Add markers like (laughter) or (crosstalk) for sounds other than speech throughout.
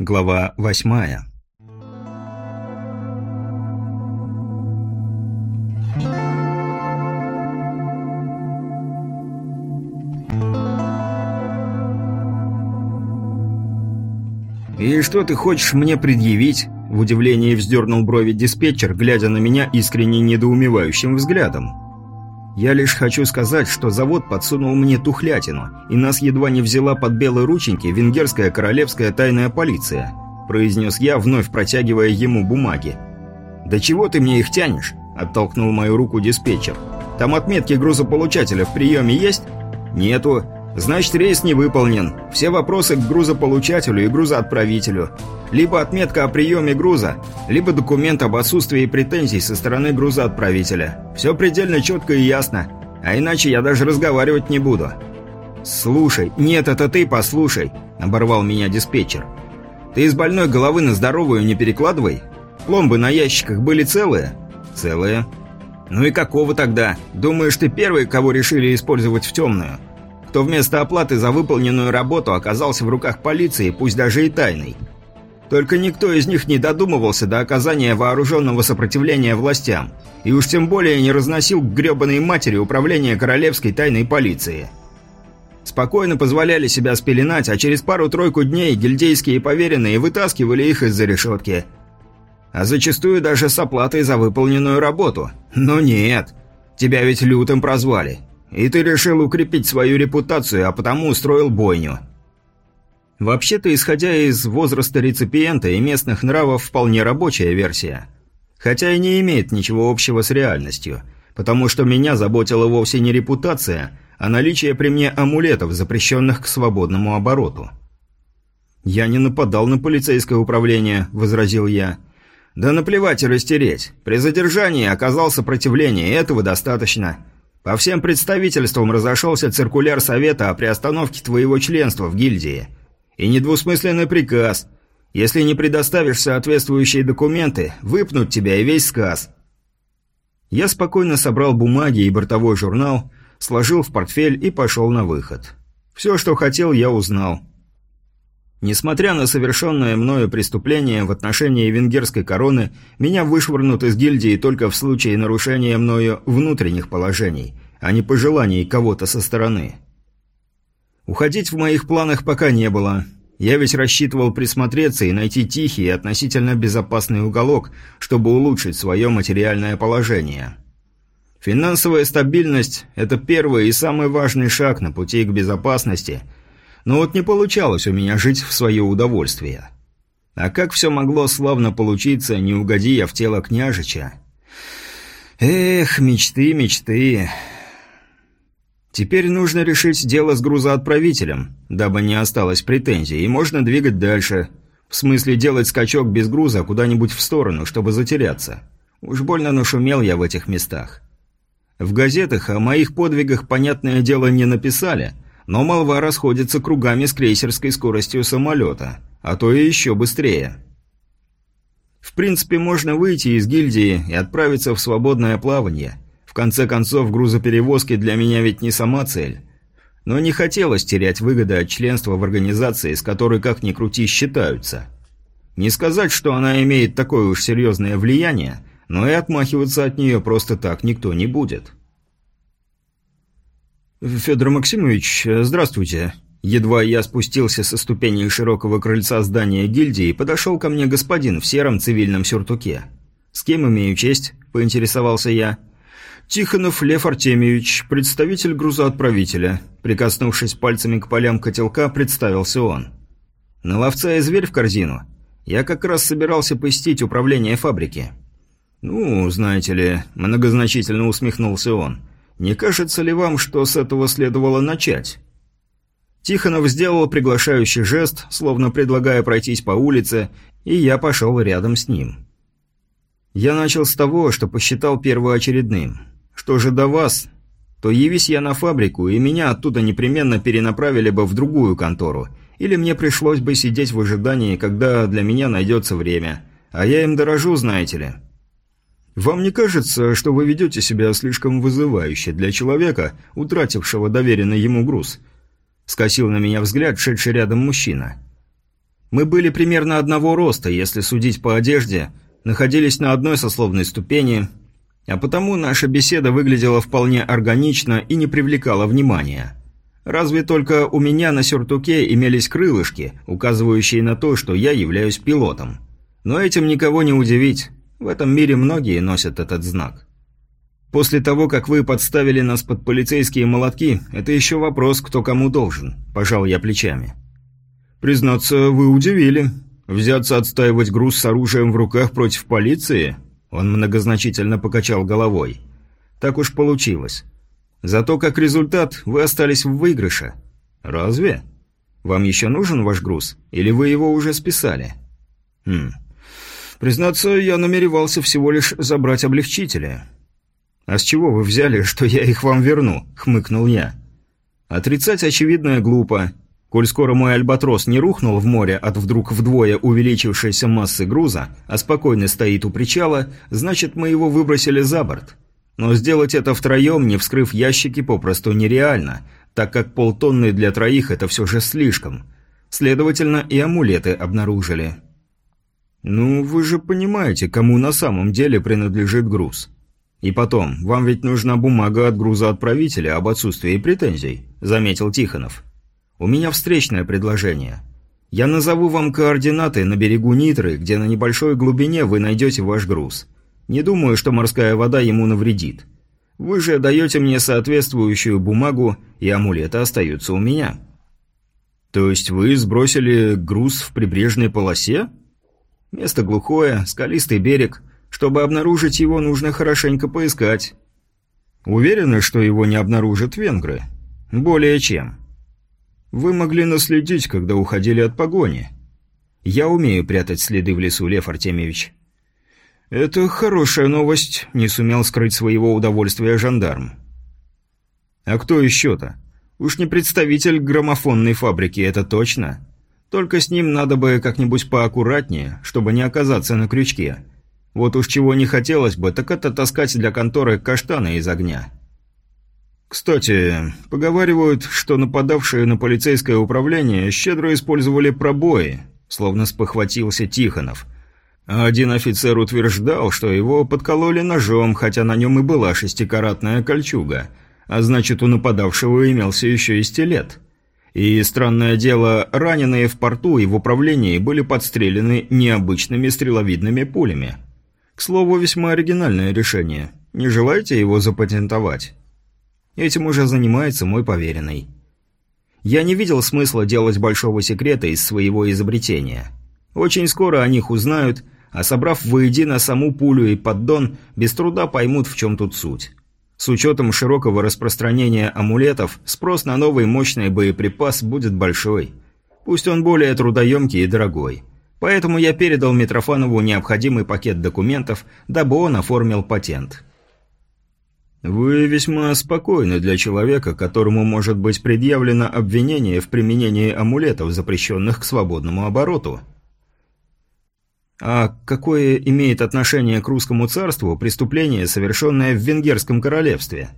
Глава восьмая «И что ты хочешь мне предъявить?» В удивлении вздернул брови диспетчер, глядя на меня искренне недоумевающим взглядом. «Я лишь хочу сказать, что завод подсунул мне тухлятину, и нас едва не взяла под белые рученьки венгерская королевская тайная полиция», произнес я, вновь протягивая ему бумаги. «Да чего ты мне их тянешь?» оттолкнул мою руку диспетчер. «Там отметки грузополучателя в приеме есть?» «Нету. Значит, рейс не выполнен. Все вопросы к грузополучателю и грузоотправителю. Либо отметка о приеме груза, либо документ об отсутствии претензий со стороны грузоотправителя. Все предельно четко и ясно. А иначе я даже разговаривать не буду. «Слушай, нет, это ты послушай», — оборвал меня диспетчер. «Ты из больной головы на здоровую не перекладывай. Пломбы на ящиках были целые?» «Целые». «Ну и какого тогда? Думаешь, ты первый, кого решили использовать в темную?» кто вместо оплаты за выполненную работу оказался в руках полиции, пусть даже и тайной. Только никто из них не додумывался до оказания вооруженного сопротивления властям, и уж тем более не разносил к гребаной матери управление королевской тайной полиции. Спокойно позволяли себя спеленать, а через пару-тройку дней гильдейские поверенные вытаскивали их из-за решетки. А зачастую даже с оплатой за выполненную работу. Но нет, тебя ведь лютым прозвали, и ты решил укрепить свою репутацию, а потому устроил бойню. Вообще-то, исходя из возраста реципиента и местных нравов, вполне рабочая версия. Хотя и не имеет ничего общего с реальностью, потому что меня заботила вовсе не репутация, а наличие при мне амулетов, запрещенных к свободному обороту. «Я не нападал на полицейское управление», – возразил я. «Да наплевать и растереть. При задержании оказал сопротивление, и этого достаточно. По всем представительствам разошелся циркуляр совета о приостановке твоего членства в гильдии. И недвусмысленный приказ. Если не предоставишь соответствующие документы, выпнут тебя и весь сказ. Я спокойно собрал бумаги и бортовой журнал, сложил в портфель и пошел на выход. Все, что хотел, я узнал. Несмотря на совершенное мною преступление в отношении венгерской короны, меня вышвырнут из гильдии только в случае нарушения мною внутренних положений, а не пожеланий кого-то со стороны. Уходить в моих планах пока не было. Я ведь рассчитывал присмотреться и найти тихий и относительно безопасный уголок, чтобы улучшить свое материальное положение. Финансовая стабильность – это первый и самый важный шаг на пути к безопасности – но вот не получалось у меня жить в свое удовольствие. А как все могло славно получиться, не угоди в тело княжича? Эх, мечты, мечты. Теперь нужно решить дело с грузоотправителем, дабы не осталось претензий, и можно двигать дальше. В смысле делать скачок без груза куда-нибудь в сторону, чтобы затеряться. Уж больно нашумел я в этих местах. В газетах о моих подвигах, понятное дело, не написали – но молва расходится кругами с крейсерской скоростью самолета, а то и еще быстрее. В принципе, можно выйти из гильдии и отправиться в свободное плавание. Конце концов, грузоперевозки для меня ведь не сама цель. Но не хотелось терять выгоды от членства в организации, с которой, как ни крути, считаются. Не сказать, что она имеет такое уж серьезное влияние, но и отмахиваться от нее просто так никто не будет. «Федор Максимович, здравствуйте». Едва я спустился со ступеней широкого крыльца здания гильдии, подошел ко мне господин в сером цивильном сюртуке. «С кем имею честь?» – поинтересовался я. «Тихонов Лев Артемьевич, представитель грузоотправителя». Прикоснувшись пальцами к полям котелка, представился он. «На ловца и зверь в корзину. Я как раз собирался посетить управление фабрики». «Ну, знаете ли», – многозначительно усмехнулся он. Не кажется ли вам, что с этого следовало начать?» Тихонов сделал приглашающий жест, словно предлагая пройтись по улице, и я пошел рядом с ним. Я начал с того, что посчитал первоочередным. Что же до вас, то явись я на фабрику, и меня оттуда непременно перенаправили бы в другую контору, или мне пришлось бы сидеть в ожидании, когда для меня найдется время. А я им дорожу, знаете ли. «Вам не кажется, что вы ведете себя слишком вызывающе для человека, утратившего доверенный ему груз?» Скосил на меня взгляд шедший рядом мужчина. Мы были примерно одного роста, если судить по одежде, находились на одной сословной ступени, а потому наша беседа выглядела вполне органично и не привлекала внимания. Разве только у меня на сюртуке имелись крылышки, указывающие на то, что я являюсь пилотом. Но этим никого не удивить. В этом мире многие носят этот знак. После того, как вы подставили нас под полицейские молотки, это еще вопрос, кто кому должен. Пожал я плечами. Признаться, вы удивили. Взяться отстаивать груз с оружием в руках против полиции? Он многозначительно покачал головой. Так уж получилось. Зато как результат вы остались в выигрыше. Разве? Вам еще нужен ваш груз? Или вы его уже списали? Хм. Признаться, я намеревался всего лишь забрать облегчители. «А с чего вы взяли, что я их вам верну?» – хмыкнул я. «Отрицать очевидное глупо. Коль скоро мой альбатрос не рухнул в море от вдруг вдвое увеличившейся массы груза, а спокойно стоит у причала, значит, мы его выбросили за борт. Но сделать это втроем, не вскрыв ящики, попросту нереально, так как полтонны для троих – это все же слишком. Следовательно, и амулеты обнаружили». «Ну, вы же понимаете, кому на самом деле принадлежит груз». «И потом, вам ведь нужна бумага от грузоотправителя об отсутствии претензий», – заметил Тихонов. «У меня встречное предложение. Я назову вам координаты на берегу Нитры, где на небольшой глубине вы найдете ваш груз. Не думаю, что морская вода ему навредит. Вы же даете мне соответствующую бумагу, и амулеты остаются у меня». «То есть вы сбросили груз в прибрежной полосе?» «Место глухое, скалистый берег». Чтобы обнаружить его, нужно хорошенько поискать. Уверены, что его не обнаружат венгры? Более чем. Вы могли наследить, когда уходили от погони. Я умею прятать следы в лесу, Лев Артемьевич. Это хорошая новость, не сумел скрыть своего удовольствия жандарм. А кто еще-то? Уж не представитель граммофонной фабрики, это точно. Только с ним надо бы как-нибудь поаккуратнее, чтобы не оказаться на крючке. Вот уж чего не хотелось бы, так это таскать для конторы каштаны из огня. Кстати, поговаривают, что нападавшие на полицейское управление щедро использовали пробои, словно спохватился Тихонов. А один офицер утверждал, что его подкололи ножом, хотя на нем и была шестикаратная кольчуга, а значит, у нападавшего имелся еще и стилет. И, странное дело, раненые в порту и в управлении были подстрелены необычными стреловидными пулями. К слову, весьма оригинальное решение. Не желаете его запатентовать? Этим уже занимается мой поверенный. Я не видел смысла делать большого секрета из своего изобретения. Очень скоро о них узнают, а собрав воедино саму пулю и поддон, без труда поймут, в чем тут суть. С учетом широкого распространения амулетов, спрос на новый мощный боеприпас будет большой. Пусть он более трудоемкий и дорогой. Поэтому я передал Митрофанову необходимый пакет документов, дабы он оформил патент. «Вы весьма спокойны для человека, которому может быть предъявлено обвинение в применении амулетов, запрещенных к свободному обороту». «А какое имеет отношение к русскому царству преступление, совершенное в Венгерском королевстве?»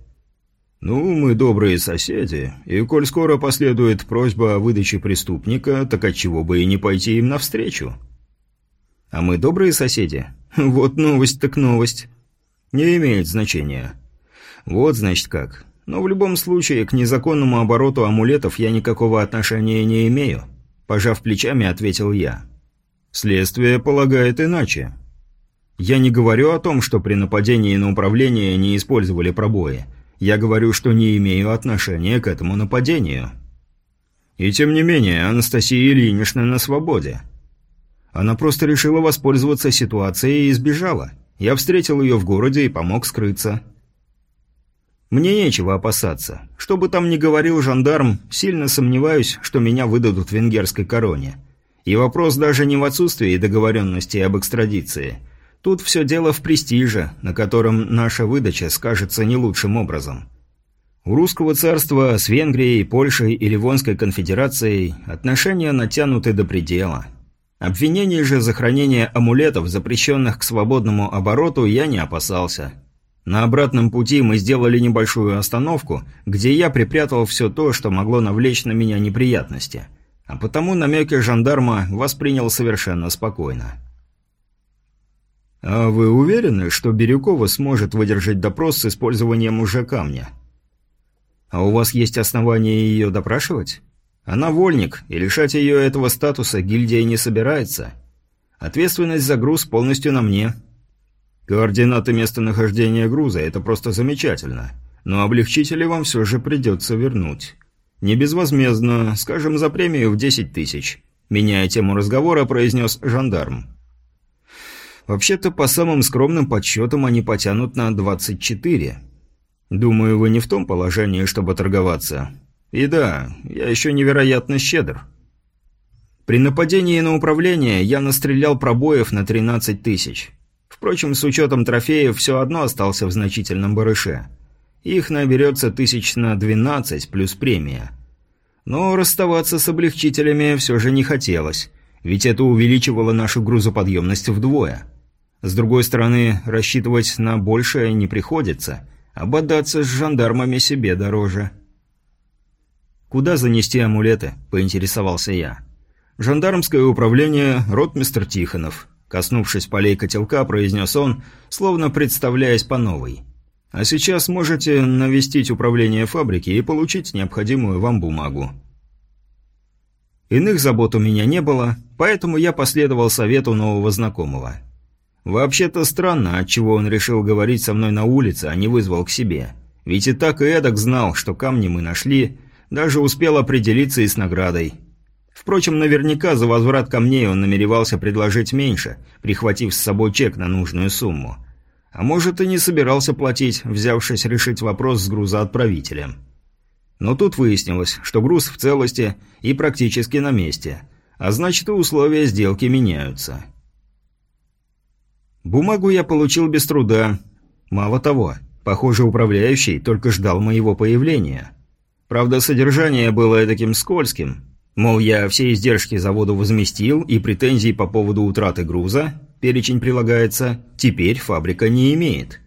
«Ну, мы добрые соседи, и коль скоро последует просьба о выдаче преступника, так отчего бы и не пойти им навстречу?» «А мы добрые соседи? (laughs) Вот новость так новость. Не имеет значения. Вот, значит, как. Но в любом случае, к незаконному обороту амулетов я никакого отношения не имею», пожав плечами, ответил я. «Следствие полагает иначе. Я не говорю о том, что при нападении на управление не использовали пробои». Я говорю, что не имею отношения к этому нападению. И тем не менее, Анастасия Ильинична на свободе. Она просто решила воспользоваться ситуацией и сбежала. Я встретил ее в городе и помог скрыться. Мне нечего опасаться. Что бы там ни говорил жандарм, сильно сомневаюсь, что меня выдадут венгерской короне. И вопрос даже не в отсутствии договоренности об экстрадиции – Тут все дело в престиже, на котором наша выдача скажется не лучшим образом. У русского царства с Венгрией, Польшей и Ливонской конфедерацией отношения натянуты до предела. Обвинений же за хранение амулетов, запрещенных к свободному обороту, я не опасался. На обратном пути мы сделали небольшую остановку, где я припрятал все то, что могло навлечь на меня неприятности. а потому намеки жандарма воспринял совершенно спокойно. «А вы уверены, что Бирюкова сможет выдержать допрос с использованием уже камня?» «А у вас есть основания ее допрашивать?» «Она вольник, и лишать ее этого статуса гильдия не собирается. Ответственность за груз полностью на мне». «Координаты местонахождения груза – это просто замечательно, но облегчители вам все же придется вернуть». «Не безвозмездно, скажем, за премию в 10 тысяч», – меняя тему разговора, произнес жандарм. «Вообще-то, по самым скромным подсчетам, они потянут на 24. Думаю, вы не в том положении, чтобы торговаться. И да, я еще невероятно щедр». При нападении на управление я настрелял пробоев на 13 тысяч. Впрочем, с учетом трофеев все одно остался в значительном барыше – их наберется тысяч на 12 плюс премия. Но расставаться с облегчителями все же не хотелось, ведь это увеличивало нашу грузоподъемность вдвое. С другой стороны, рассчитывать на большее не приходится, а бодаться с жандармами себе дороже. «Куда занести амулеты?» – поинтересовался я. «Жандармское управление, ротмистр Тихонов», – коснувшись полей котелка, произнес он, словно представляясь по новой – а сейчас можете навестить управление фабрики и получить необходимую вам бумагу. Иных забот у меня не было, поэтому я последовал совету нового знакомого. Вообще-то странно, отчего он решил говорить со мной на улице, а не вызвал к себе. Ведь и так и эдак знал, что камни мы нашли, даже успел определиться и с наградой. Впрочем, наверняка за возврат камней он намеревался предложить меньше, прихватив с собой чек на нужную сумму. А может, и не собирался платить, взявшись решить вопрос с грузоотправителем. Но тут выяснилось, что груз в целости и практически на месте, а значит и условия сделки меняются. Бумагу я получил без труда. Мало того, похоже, управляющий только ждал моего появления. Правда, содержание было таким скользким. Мол, я все издержки заводу возместил и претензий по поводу утраты груза перечень прилагается, теперь фабрика не имеет.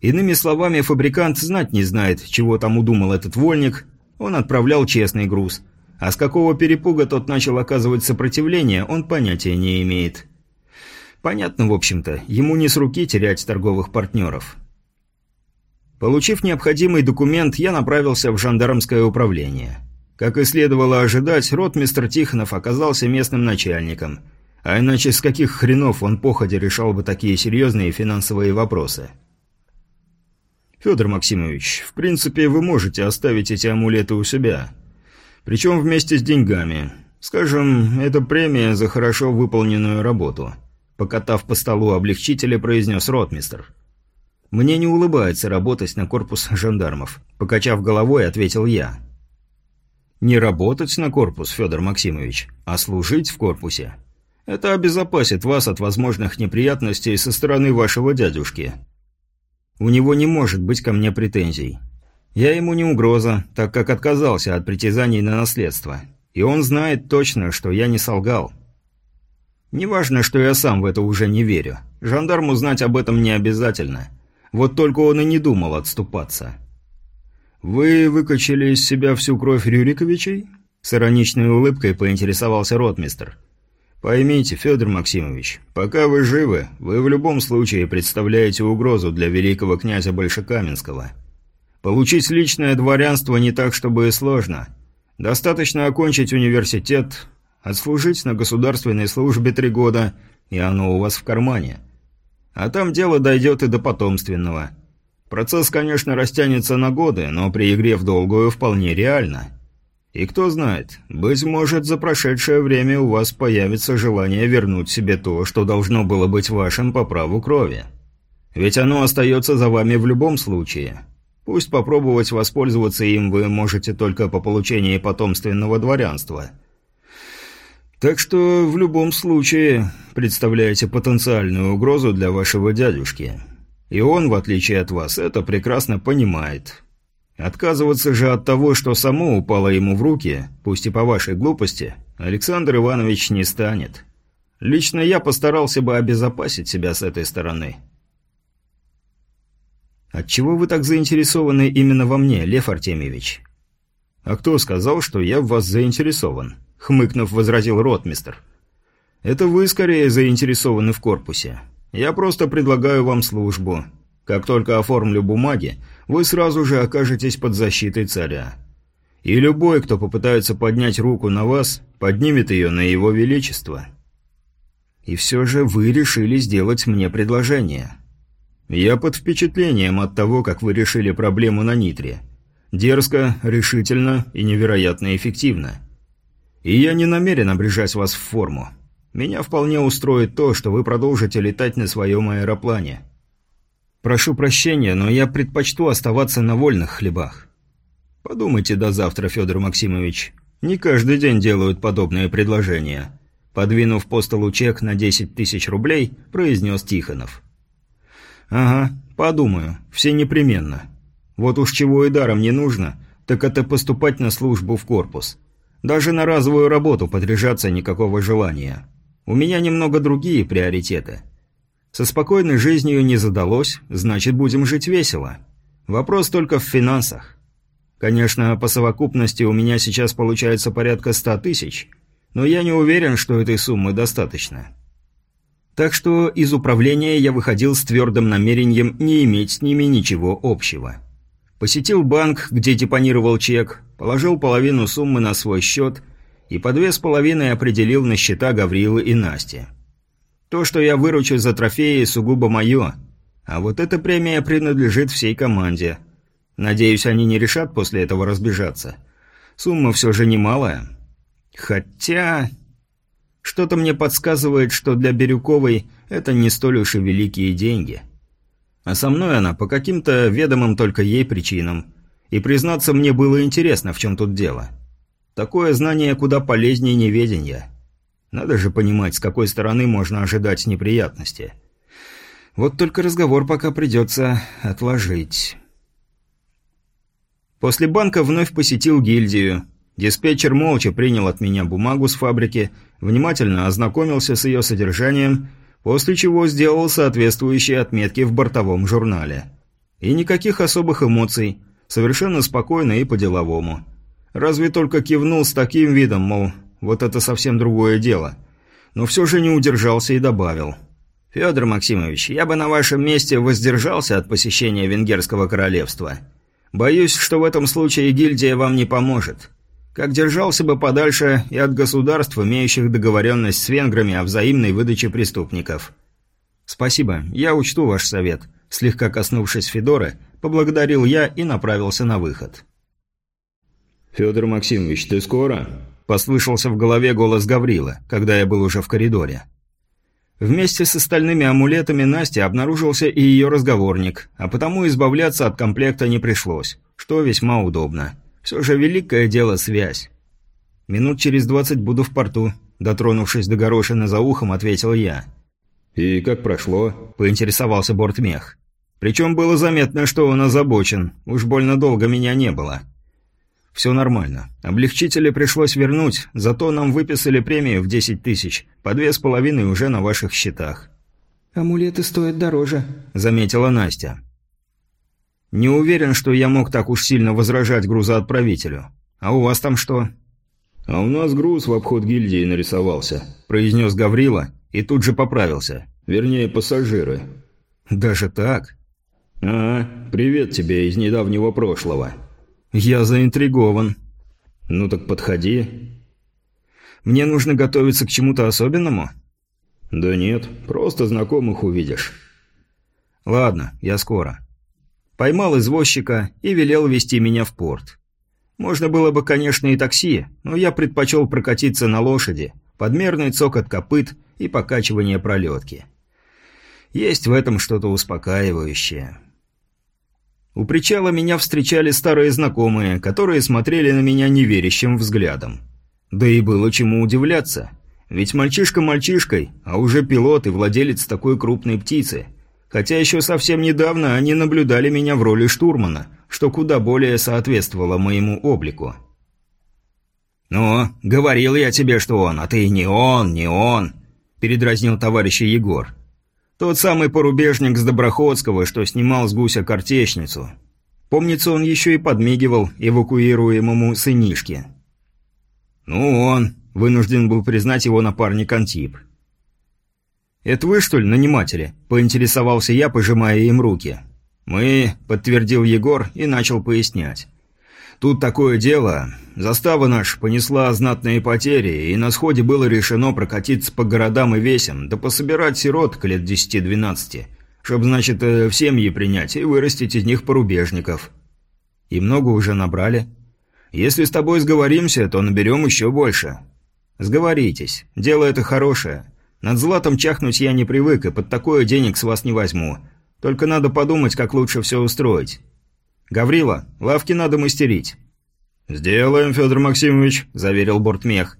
Иными словами, фабрикант знать не знает, чего там удумал этот вольник, он отправлял честный груз. А с какого перепуга тот начал оказывать сопротивление, он понятия не имеет. Понятно, в общем-то, ему не с руки терять торговых партнеров. Получив необходимый документ, я направился в жандармское управление. Как и следовало ожидать, ротмистр Тихонов оказался местным начальником – а иначе с каких хренов он походе решал бы такие серьезные финансовые вопросы? Федор Максимович, в принципе, вы можете оставить эти амулеты у себя. Причем вместе с деньгами. Скажем, это премия за хорошо выполненную работу. Покатав по столу облегчителя, произнес ротмистр. «Мне не улыбается работать на корпус жандармов», – покачав головой, ответил я. «Не работать на корпус, Федор Максимович, а служить в корпусе. Это обезопасит вас от возможных неприятностей со стороны вашего дядюшки. У него не может быть ко мне претензий. Я ему не угроза, так как отказался от притязаний на наследство. И он знает точно, что я не солгал. Неважно, что я сам в это уже не верю. Жандарму знать об этом не обязательно. Вот только он и не думал отступаться. «Вы выкачали из себя всю кровь Рюриковичей?» С ироничной улыбкой поинтересовался ротмистр. Поймите, Федор Максимович, пока вы живы, вы в любом случае представляете угрозу для великого князя Большекаменского. Получить личное дворянство не так, чтобы и сложно. Достаточно окончить университет, отслужить на государственной службе три года, и оно у вас в кармане. А там дело дойдет и до потомственного. Процесс, конечно, растянется на годы, но при игре в долгую вполне реально. И кто знает, быть может, за прошедшее время у вас появится желание вернуть себе то, что должно было быть вашим по праву крови. Ведь оно остается за вами в любом случае. Пусть попробовать воспользоваться им вы можете только по получении потомственного дворянства. Так что в любом случае представляете потенциальную угрозу для вашего дядюшки. И он, в отличие от вас, это прекрасно понимает. Отказываться же от того, что само упало ему в руки, пусть и по вашей глупости, Александр Иванович не станет. Лично я постарался бы обезопасить себя с этой стороны. Отчего вы так заинтересованы именно во мне, Лев Артемьевич? А кто сказал, что я в вас заинтересован? — хмыкнув, возразил ротмистр. «Это вы скорее заинтересованы в корпусе. Я просто предлагаю вам службу. Как только оформлю бумаги, вы сразу же окажетесь под защитой царя. И любой, кто попытается поднять руку на вас, поднимет ее на его величество. И все же вы решили сделать мне предложение. Я под впечатлением от того, как вы решили проблему на Нитре. Дерзко, решительно и невероятно эффективно. И я не намерен обрежать вас в форму. Меня вполне устроит то, что вы продолжите летать на своем аэроплане. Прошу прощения, но я предпочту оставаться на вольных хлебах. «Подумайте до завтра, Федор Максимович. Не каждый день делают подобные предложения». Подвинув по столу чек на 10 тысяч рублей, произнес Тихонов. «Ага, подумаю. Все непременно. Вот уж чего и даром не нужно, так это поступать на службу в корпус. Даже на разовую работу подряжаться никакого желания. У меня немного другие приоритеты. Со спокойной жизнью не задалось, значит, будем жить весело. Вопрос только в финансах. Конечно, по совокупности у меня сейчас получается порядка ста тысяч, но я не уверен, что этой суммы достаточно. Так что из управления я выходил с твердым намерением не иметь с ними ничего общего. Посетил банк, где депонировал чек, положил половину суммы на свой счет и по две с половиной определил на счета Гаврилы и Насти. То, что я выручу за трофеи, сугубо мое, а вот эта премия принадлежит всей команде – Надеюсь, они не решат после этого разбежаться. Сумма все же немалая. Хотя... Что-то мне подсказывает, что для Бирюковой это не столь уж и великие деньги. А со мной она по каким-то ведомым только ей причинам. И, признаться, мне было интересно, в чем тут дело. Такое знание куда полезнее неведения. Надо же понимать, с какой стороны можно ожидать неприятности. Вот только разговор пока придется отложить. После банка вновь посетил гильдию. Диспетчер молча принял от меня бумагу с фабрики, внимательно ознакомился с ее содержанием, после чего сделал соответствующие отметки в бортовом журнале. И никаких особых эмоций, совершенно спокойно и по-деловому. Разве только кивнул с таким видом, мол, вот это совсем другое дело. Но все же не удержался и добавил. «Федор Максимович, я бы на вашем месте воздержался от посещения Венгерского королевства». Боюсь, что в этом случае гильдия вам не поможет. Как держался бы подальше и от государств, имеющих договоренность с венграми о взаимной выдаче преступников. Спасибо, я учту ваш совет. Слегка коснувшись Федора, поблагодарил я и направился на выход. «Федор Максимович, ты скоро?» – послышался в голове голос Гаврила, когда я был уже в коридоре. Вместе с остальными амулетами Насти обнаружился и ее разговорник, а потому избавляться от комплекта не пришлось, что весьма удобно. Все же великое дело связь. «Минут через двадцать буду в порту», – дотронувшись до горошины за ухом, ответил я. «И как прошло?» – поинтересовался бортмех. Причем было заметно, что он озабочен, уж больно долго меня не было. «Все нормально. Облегчители пришлось вернуть, зато нам выписали премию в 10 тысяч, по две с половиной уже на ваших счетах». «Амулеты стоят дороже», — заметила Настя. «Не уверен, что я мог так уж сильно возражать грузоотправителю. А у вас там что?» «А у нас груз в обход гильдии нарисовался», — произнес Гаврила и тут же поправился. «Вернее, пассажиры». «Даже так?» «А, привет тебе из недавнего прошлого». «Я заинтригован». «Ну так подходи». «Мне нужно готовиться к чему-то особенному?» «Да нет, просто знакомых увидишь». «Ладно, я скоро». Поймал извозчика и велел вести меня в порт. Можно было бы, конечно, и такси, но я предпочел прокатиться на лошади, подмерный цокот копыт и покачивание пролетки. Есть в этом что-то успокаивающее. У причала меня встречали старые знакомые, которые смотрели на меня неверящим взглядом. Да и было чему удивляться. Ведь мальчишка мальчишкой, а уже пилот и владелец такой крупной птицы. Хотя еще совсем недавно они наблюдали меня в роли штурмана, что куда более соответствовало моему облику. «Ну, говорил я тебе, что он, а ты не он, не он», – передразнил товарищ Егор. Тот самый порубежник с Доброходского, что снимал с гуся картечницу. Помнится, он еще и подмигивал эвакуируемому сынишке. «Ну он», — вынужден был признать его напарник Антип. «Это вы, что ли, наниматели?» – поинтересовался я, пожимая им руки. «Мы», – подтвердил Егор и начал пояснять. «Тут такое дело. Застава наша понесла знатные потери, и на сходе было решено прокатиться по городам и весям, да пособирать сирот к лет 10-12, чтобы, значит, э, в семьи принять и вырастить из них порубежников». «И много уже набрали?» «Если с тобой сговоримся, то наберем еще больше». «Сговоритесь. Дело это хорошее. Над златом чахнуть я не привык, и под такое денег с вас не возьму. Только надо подумать, как лучше все устроить. Гаврила, лавки надо мастерить». «Сделаем, Федор Максимович», – заверил Бортмех.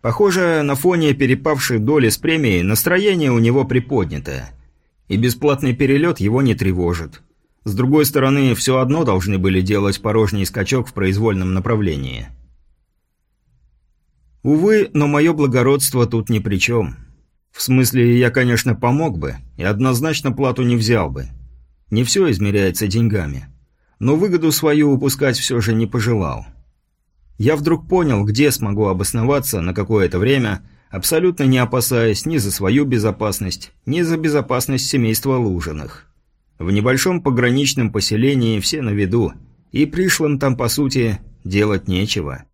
Похоже, на фоне перепавшей доли с премией настроение у него приподнятое. И бесплатный перелет его не тревожит. С другой стороны, все одно должны были делать порожний скачок в произвольном направлении. Увы, но мое благородство тут ни при чем. В смысле, я, конечно, помог бы, и однозначно плату не взял бы. Не все измеряется деньгами. Но выгоду свою упускать все же не пожелал. Я вдруг понял, где смогу обосноваться на какое-то время, абсолютно не опасаясь ни за свою безопасность, ни за безопасность семейства Лужиных. В небольшом пограничном поселении все на виду, и пришлым там, по сути, делать нечего.